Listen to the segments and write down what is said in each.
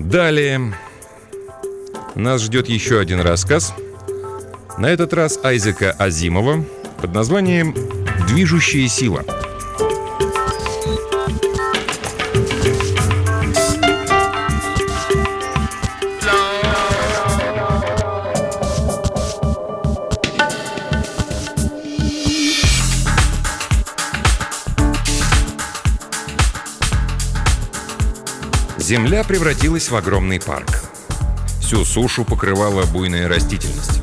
Далее нас ждет еще один рассказ. На этот раз Айзека Азимова под названием «Движущая сила». Земля превратилась в огромный парк. Всю сушу покрывала буйная растительность.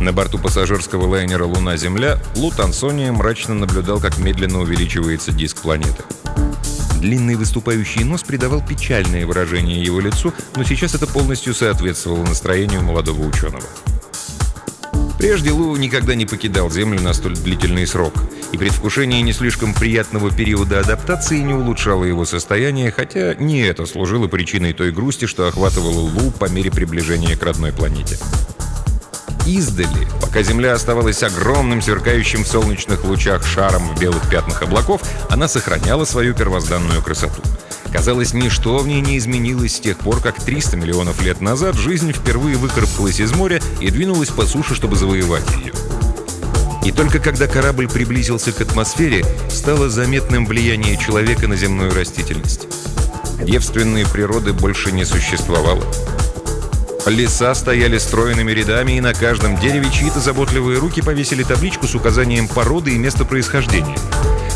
На борту пассажирского лайнера «Луна-Земля» Лу Тансония мрачно наблюдал, как медленно увеличивается диск планеты. Длинный выступающий нос придавал печальное выражение его лицу, но сейчас это полностью соответствовало настроению молодого ученого. Прежде Лу никогда не покидал Землю на столь длительный срок, и предвкушение не слишком приятного периода адаптации не улучшало его состояние, хотя не это служило причиной той грусти, что охватывало Лу по мере приближения к родной планете. Издали, пока Земля оставалась огромным, сверкающим в солнечных лучах шаром в белых пятнах облаков, она сохраняла свою первозданную красоту — Казалось, ничто в ней не изменилось с тех пор, как 300 миллионов лет назад жизнь впервые выкарабкалась из моря и двинулась по суше, чтобы завоевать ее. И только когда корабль приблизился к атмосфере, стало заметным влияние человека на земную растительность. Девственной природы больше не существовало. Леса стояли стройными рядами, и на каждом дереве чьи-то заботливые руки повесили табличку с указанием породы и места происхождения –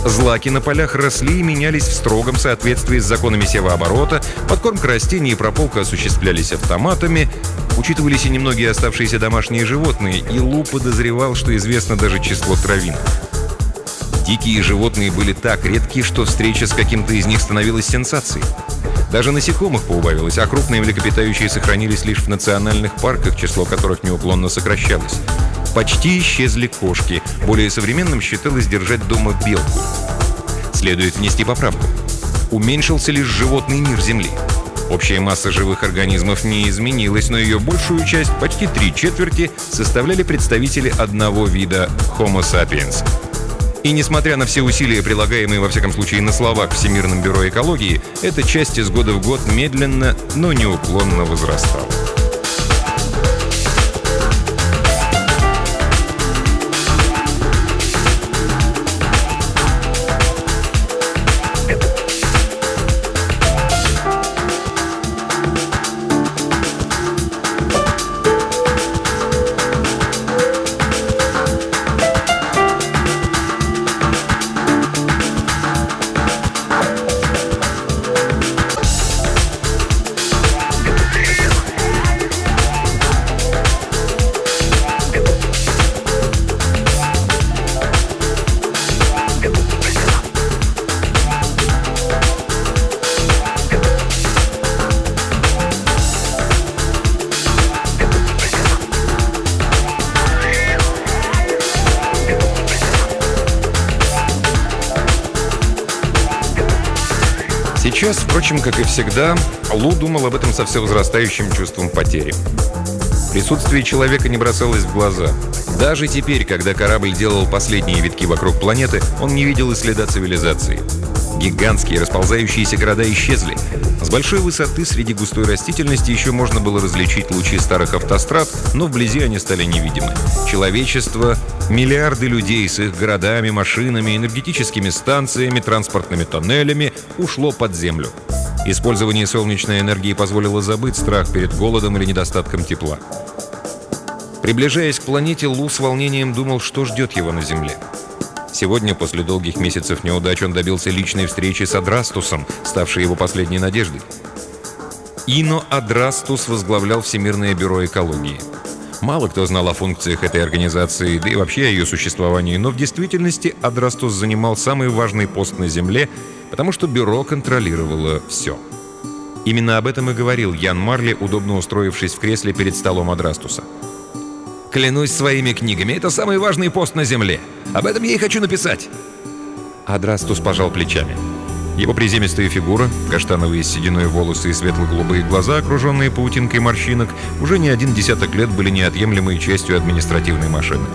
Злаки на полях росли и менялись в строгом соответствии с законами севооборота, подкормка растений и прополка осуществлялись автоматами, учитывались и немногие оставшиеся домашние животные, и Лу подозревал, что известно даже число травин. Дикие животные были так редки, что встреча с каким-то из них становилась сенсацией. Даже насекомых поубавилось, а крупные млекопитающие сохранились лишь в национальных парках, число которых неуклонно сокращалось. Почти исчезли кошки. Более современным считалось держать дома белку. Следует внести поправку. Уменьшился лишь животный мир Земли. Общая масса живых организмов не изменилась, но ее большую часть, почти три четверти, составляли представители одного вида Homo sapiens. И несмотря на все усилия, прилагаемые, во всяком случае, на словах Всемирным бюро экологии, эта часть из года в год медленно, но неуклонно возрастала. Сейчас, впрочем, как и всегда, Лу думал об этом со все возрастающим чувством потери. Присутствие человека не бросалось в глаза. Даже теперь, когда корабль делал последние витки вокруг планеты, он не видел и следа цивилизации. Гигантские расползающиеся города исчезли. С большой высоты среди густой растительности еще можно было различить лучи старых автострад, но вблизи они стали невидимы. Человечество, миллиарды людей с их городами, машинами, энергетическими станциями, транспортными тоннелями ушло под землю. Использование солнечной энергии позволило забыть страх перед голодом или недостатком тепла. Приближаясь к планете, Лу с волнением думал, что ждет его на Земле. Сегодня, после долгих месяцев неудач, он добился личной встречи с Адрастусом, ставшей его последней надеждой. Ино Адрастус возглавлял Всемирное бюро экологии. Мало кто знал о функциях этой организации, да и вообще о ее существовании, но в действительности Адрастус занимал самый важный пост на Земле, потому что бюро контролировало все. Именно об этом и говорил Ян Марли, удобно устроившись в кресле перед столом Адрастуса. Клянусь своими книгами, это самый важный пост на Земле. Об этом я и хочу написать. Адрастус пожал плечами. Его приземистая фигура, каштановые с волосы и светло-голубые глаза, окруженные паутинкой морщинок, уже не один десяток лет были неотъемлемой частью административной машины.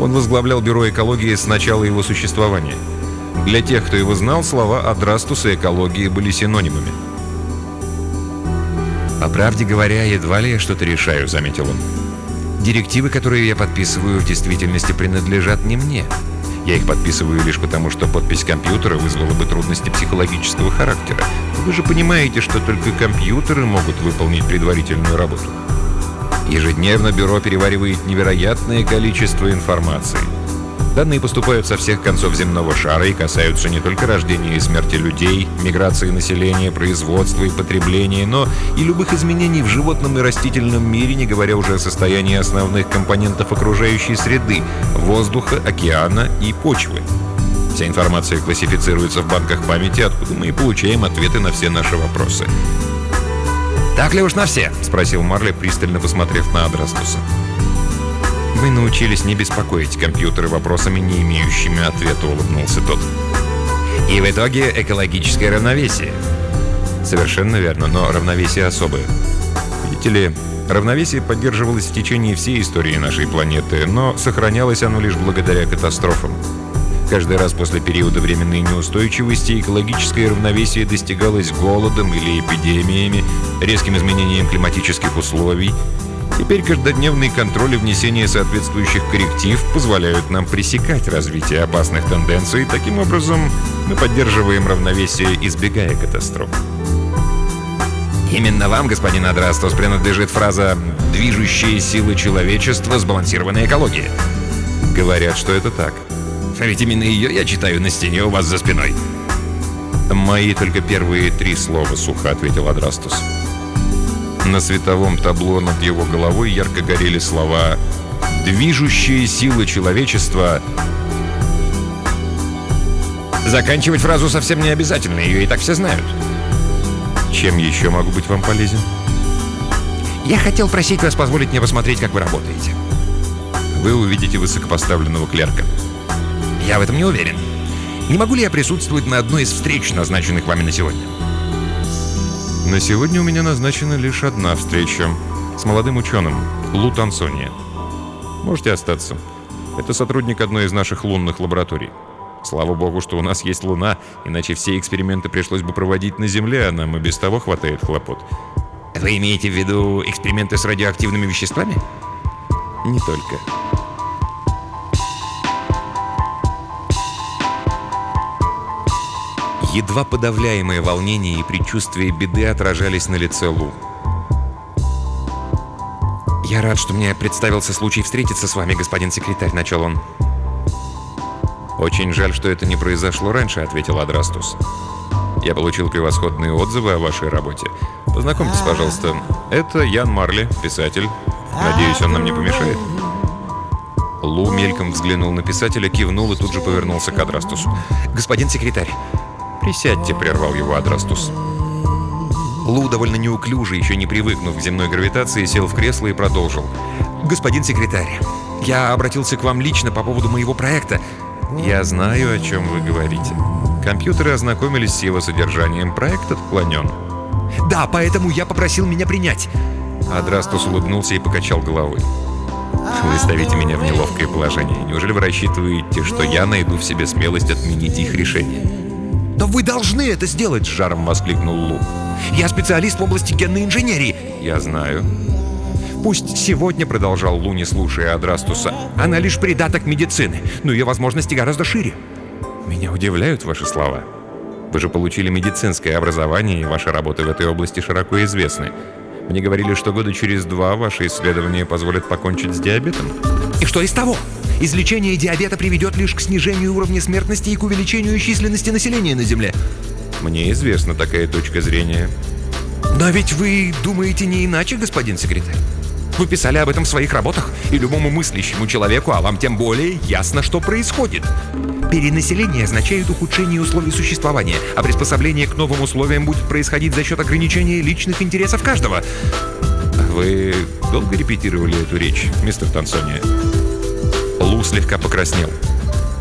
Он возглавлял Бюро экологии с начала его существования. Для тех, кто его знал, слова Адрастуса и экологии были синонимами. «По правде говоря, едва ли я что-то решаю», — заметил он. «Директивы, которые я подписываю, в действительности принадлежат не мне. Я их подписываю лишь потому, что подпись компьютера вызвала бы трудности психологического характера. Вы же понимаете, что только компьютеры могут выполнить предварительную работу. Ежедневно бюро переваривает невероятное количество информации. Данные поступают со всех концов земного шара и касаются не только рождения и смерти людей, миграции населения, производства и потребления, но и любых изменений в животном и растительном мире, не говоря уже о состоянии основных компонентов окружающей среды – воздуха, океана и почвы. Вся информация классифицируется в банках памяти, откуда мы и получаем ответы на все наши вопросы. «Так ли уж на все?» – спросил Марли, пристально посмотрев на Адрастуса. «Вы научились не беспокоить компьютеры вопросами, не имеющими ответа», — улыбнулся тот. «И в итоге экологическое равновесие». «Совершенно верно, но равновесие особое. Видите ли, равновесие поддерживалось в течение всей истории нашей планеты, но сохранялось оно лишь благодаря катастрофам. Каждый раз после периода временной неустойчивости экологическое равновесие достигалось голодом или эпидемиями, резким изменением климатических условий — Теперь каждодневный контроль и внесение соответствующих корректив позволяют нам пресекать развитие опасных тенденций. Таким образом, мы поддерживаем равновесие, избегая катастроф. Именно вам, господин Адрастос, принадлежит фраза «движущие силы человечества, сбалансированная экология». Говорят, что это так. А ведь именно ее я читаю на стене у вас за спиной. «Мои только первые три слова», — сухо ответил Адрастус. На световом табло над его головой ярко горели слова «Движущие силы человечества». Заканчивать фразу совсем не обязательно, ее и так все знают. Чем еще могу быть вам полезен? Я хотел просить вас позволить мне посмотреть, как вы работаете. Вы увидите высокопоставленного клерка. Я в этом не уверен. Не могу ли я присутствовать на одной из встреч, назначенных вами на сегодня? На сегодня у меня назначена лишь одна встреча с молодым ученым, Лу Тансони. Можете остаться. Это сотрудник одной из наших лунных лабораторий. Слава богу, что у нас есть Луна, иначе все эксперименты пришлось бы проводить на Земле, а нам и без того хватает хлопот. Вы имеете в виду эксперименты с радиоактивными веществами? Не только. Едва подавляемое волнение и предчувствие беды отражались на лице Лу. «Я рад, что мне представился случай встретиться с вами, господин секретарь», — начал он. «Очень жаль, что это не произошло раньше», — ответил Адрастус. «Я получил превосходные отзывы о вашей работе. Познакомьтесь, пожалуйста. Это Ян Марли, писатель. Надеюсь, он нам не помешает». Лу мельком взглянул на писателя, кивнул и тут же повернулся к Адрастусу. «Господин секретарь, «Присядьте», — прервал его Адрастус. Лу, довольно неуклюже, еще не привыкнув к земной гравитации, сел в кресло и продолжил. «Господин секретарь, я обратился к вам лично по поводу моего проекта. Я знаю, о чем вы говорите. Компьютеры ознакомились с его содержанием. Проект отклонен». «Да, поэтому я попросил меня принять». Адрастус улыбнулся и покачал головой. «Вы ставите меня в неловкое положение. Неужели вы рассчитываете, что я найду в себе смелость отменить их решение?» «Но вы должны это сделать!» — с жаром воскликнул Лу. «Я специалист в области генной инженерии!» «Я знаю». «Пусть сегодня», — продолжал Лу, не слушая Адрастуса, «она лишь придаток медицины, но ее возможности гораздо шире». «Меня удивляют ваши слова. Вы же получили медицинское образование, и ваши работы в этой области широко известны. Мне говорили, что года через два ваши исследования позволят покончить с диабетом». «И что из того?» Излечение диабета приведет лишь к снижению уровня смертности и к увеличению численности населения на Земле. Мне известна такая точка зрения. Но ведь вы думаете не иначе, господин секретарь. Вы писали об этом в своих работах, и любому мыслящему человеку, а вам тем более, ясно, что происходит. Перенаселение означает ухудшение условий существования, а приспособление к новым условиям будет происходить за счет ограничения личных интересов каждого. Вы долго репетировали эту речь, мистер Тансония? Лу слегка покраснел.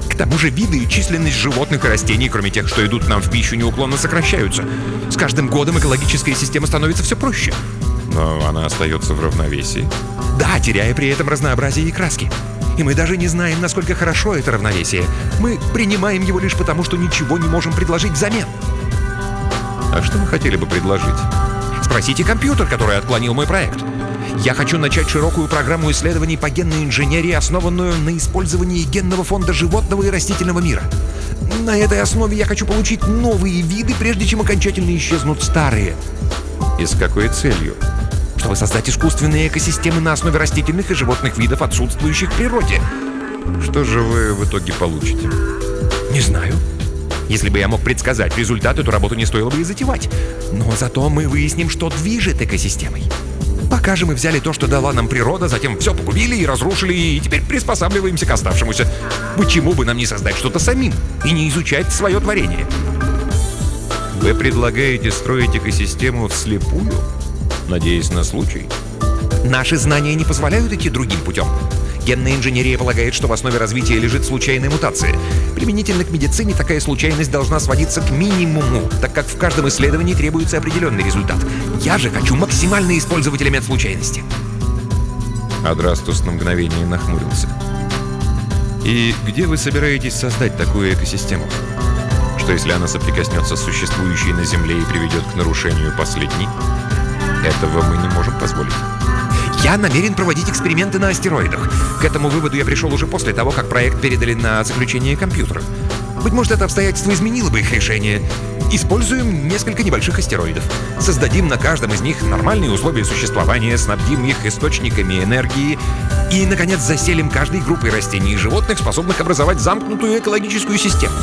К тому же виды и численность животных и растений, кроме тех, что идут нам в пищу, неуклонно сокращаются. С каждым годом экологическая система становится все проще. Но она остается в равновесии. Да, теряя при этом разнообразие и краски. И мы даже не знаем, насколько хорошо это равновесие. Мы принимаем его лишь потому, что ничего не можем предложить взамен. А что мы хотели бы предложить? Спросите компьютер, который отклонил мой проект. Я хочу начать широкую программу исследований по генной инженерии, основанную на использовании генного фонда животного и растительного мира. На этой основе я хочу получить новые виды, прежде чем окончательно исчезнут старые. И с какой целью? Чтобы создать искусственные экосистемы на основе растительных и животных видов, отсутствующих в природе. Что же вы в итоге получите? Не знаю. Если бы я мог предсказать результат, эту работу не стоило бы и затевать. Но зато мы выясним, что движет экосистемой. Пока же мы взяли то, что дала нам природа, затем все погубили и разрушили, и теперь приспосабливаемся к оставшемуся. Почему бы нам не создать что-то самим и не изучать свое творение? Вы предлагаете строить экосистему вслепую, надеясь на случай? Наши знания не позволяют идти другим путем. Генная инженерия полагает, что в основе развития лежит случайная мутация. Применительно к медицине такая случайность должна сводиться к минимуму, так как в каждом исследовании требуется определенный результат. Я же хочу максимально использовать элемент случайности. Адрастус на мгновение нахмурился. И где вы собираетесь создать такую экосистему? Что если она соприкоснется с существующей на Земле и приведет к нарушению последней? Этого мы не можем позволить. Я намерен проводить эксперименты на астероидах. К этому выводу я пришел уже после того, как проект передали на заключение компьютеров. Быть может, это обстоятельство изменило бы их решение. Используем несколько небольших астероидов. Создадим на каждом из них нормальные условия существования, снабдим их источниками энергии и, наконец, заселим каждой группой растений и животных, способных образовать замкнутую экологическую систему.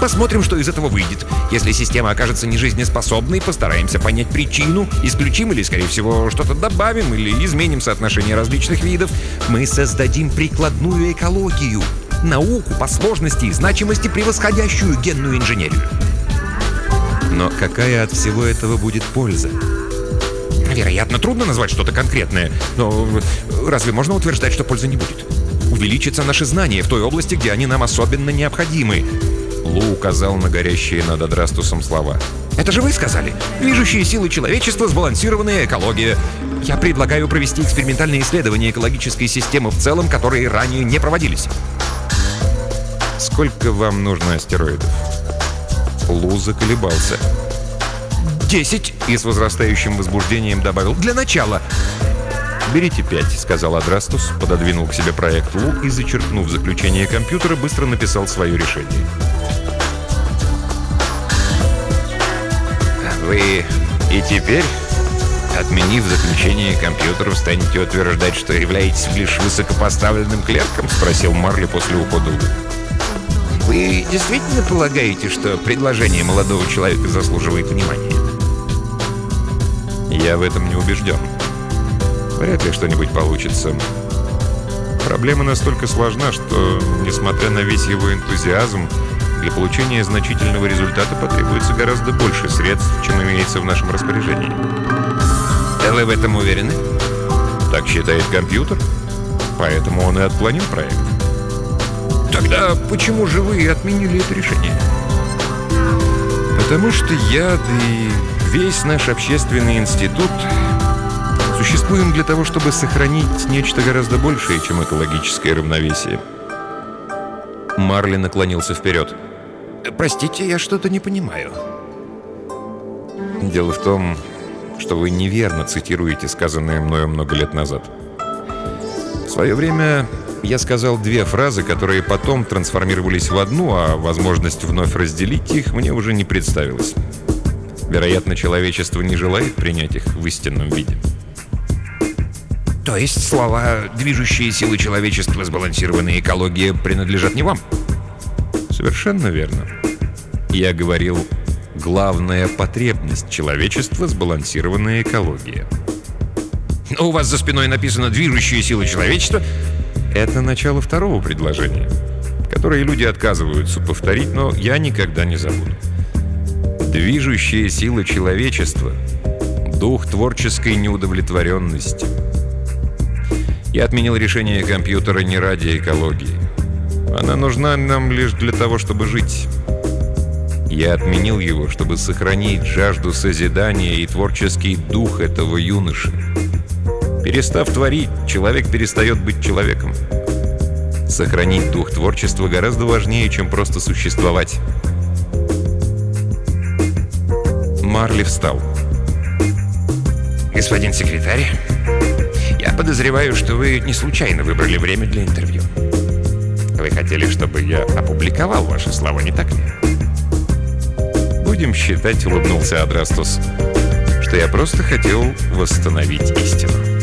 Посмотрим, что из этого выйдет. Если система окажется нежизнеспособной, постараемся понять причину, исключим или, скорее всего, что-то добавим или изменим соотношение различных видов. Мы создадим прикладную экологию. Науку по сложности и значимости, превосходящую генную инженерию. Но какая от всего этого будет польза? Вероятно, трудно назвать что-то конкретное, но разве можно утверждать, что пользы не будет? Увеличатся наши знания в той области, где они нам особенно необходимы. Лу указал на горящие над Адрастусом слова. Это же вы сказали. Движущие силы человечества, сбалансированная экология. Я предлагаю провести экспериментальные исследования экологической системы в целом, которые ранее не проводились. Сколько вам нужно астероидов? Лу заколебался. «Десять!» и с возрастающим возбуждением добавил. «Для начала!» «Берите пять», — сказал Адрастус, пододвинул к себе проект Лу и, зачеркнув заключение компьютера, быстро написал свое решение. «Вы и теперь, отменив заключение компьютеров, станете утверждать, что являетесь лишь высокопоставленным клерком?» — спросил Марли после ухода Лу. «Вы действительно полагаете, что предложение молодого человека заслуживает внимания?» «Я в этом не убежден. Вряд ли что-нибудь получится. Проблема настолько сложна, что, несмотря на весь его энтузиазм, для получения значительного результата потребуется гораздо больше средств, чем имеется в нашем распоряжении. Вы в этом уверены? Так считает компьютер. Поэтому он и отклонил проект. Тогда почему же вы отменили это решение? Потому что я, да и весь наш общественный институт существуем для того, чтобы сохранить нечто гораздо большее, чем экологическое равновесие. Марли наклонился вперед. Простите, я что-то не понимаю. Дело в том, что вы неверно цитируете сказанное мною много лет назад. В свое время я сказал две фразы, которые потом трансформировались в одну, а возможность вновь разделить их мне уже не представилась. Вероятно, человечество не желает принять их в истинном виде. То есть слова «движущие силы человечества, сбалансированная экология» принадлежат не вам? Совершенно верно. Я говорил «главная потребность человечества – сбалансированная экология». Но у вас за спиной написано «движущие силы человечества». Это начало второго предложения, которое люди отказываются повторить, но я никогда не забуду. Движущие силы человечества – дух творческой неудовлетворенности. Я отменил решение компьютера не ради экологии. Она нужна нам лишь для того, чтобы жить. Я отменил его, чтобы сохранить жажду созидания и творческий дух этого юноши. Перестав творить, человек перестает быть человеком. Сохранить дух творчества гораздо важнее, чем просто существовать. Марли встал. господин секретарь. Я подозреваю, что вы не случайно выбрали время для интервью. Вы хотели, чтобы я опубликовал ваши слова, не так ли? Будем считать, улыбнулся Адрастус, что я просто хотел восстановить истину.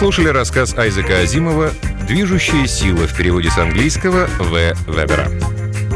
Слушали рассказ Айзека Азимова «Движущая сила» в переводе с английского В. Вебера.